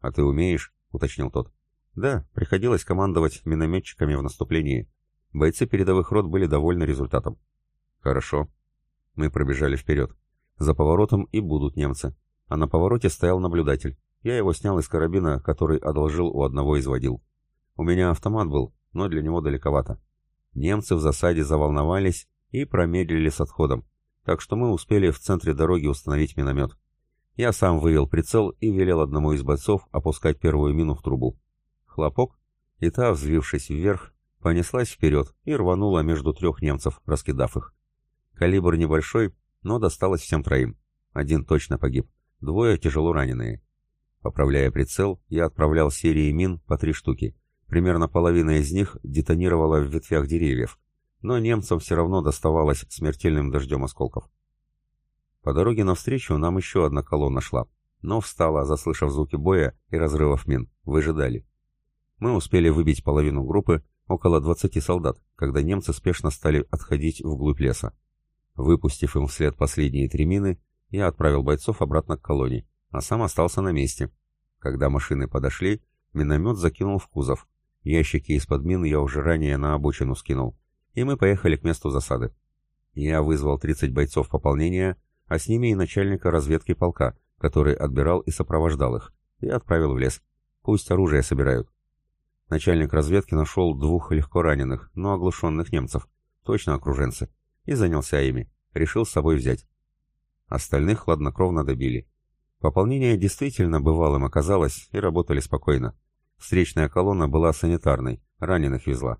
[SPEAKER 1] «А ты умеешь?» — уточнил тот. «Да, приходилось командовать минометчиками в наступлении. Бойцы передовых рот были довольны результатом». «Хорошо». Мы пробежали вперед. За поворотом и будут немцы. А на повороте стоял наблюдатель. Я его снял из карабина, который одолжил у одного из водил. У меня автомат был, но для него далековато. Немцы в засаде заволновались и промедлили с отходом, так что мы успели в центре дороги установить миномет. Я сам вывел прицел и велел одному из бойцов опускать первую мину в трубу. Хлопок, и та, взвившись вверх, понеслась вперед и рванула между трех немцев, раскидав их. Калибр небольшой, но досталось всем троим. Один точно погиб, двое тяжело раненые. Поправляя прицел, я отправлял серии мин по три штуки. Примерно половина из них детонировала в ветвях деревьев, но немцам все равно доставалось смертельным дождем осколков. По дороге навстречу нам еще одна колонна шла, но встала, заслышав звуки боя и разрывов мин. Выжидали. Мы успели выбить половину группы, около 20 солдат, когда немцы спешно стали отходить вглубь леса. Выпустив им вслед последние три мины, я отправил бойцов обратно к колонии, а сам остался на месте. Когда машины подошли, миномет закинул в кузов. Ящики из-под мин я уже ранее на обочину скинул, и мы поехали к месту засады. Я вызвал 30 бойцов пополнения, а с ними и начальника разведки полка, который отбирал и сопровождал их, и отправил в лес. Пусть оружие собирают. Начальник разведки нашел двух легко раненых, но оглушенных немцев, точно окруженцы, и занялся ими, решил с собой взять. Остальных хладнокровно добили. Пополнение действительно бывалым оказалось и работали спокойно. Встречная колонна была санитарной, раненых везла.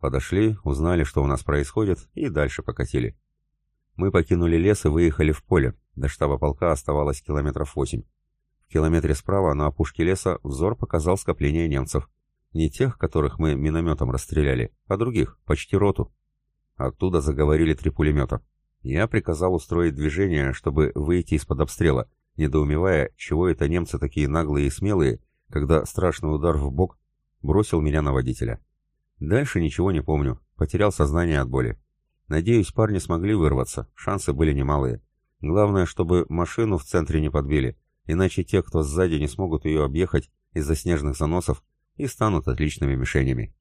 [SPEAKER 1] Подошли, узнали, что у нас происходит, и дальше покатили. Мы покинули лес и выехали в поле. До штаба полка оставалось километров восемь. В километре справа на опушке леса взор показал скопление немцев. Не тех, которых мы минометом расстреляли, а других, почти роту. Оттуда заговорили три пулемета. Я приказал устроить движение, чтобы выйти из-под обстрела, недоумевая, чего это немцы такие наглые и смелые, когда страшный удар в бок бросил меня на водителя. Дальше ничего не помню, потерял сознание от боли. Надеюсь, парни смогли вырваться, шансы были немалые. Главное, чтобы машину в центре не подбили, иначе те, кто сзади, не смогут ее объехать из-за снежных заносов и станут отличными мишенями.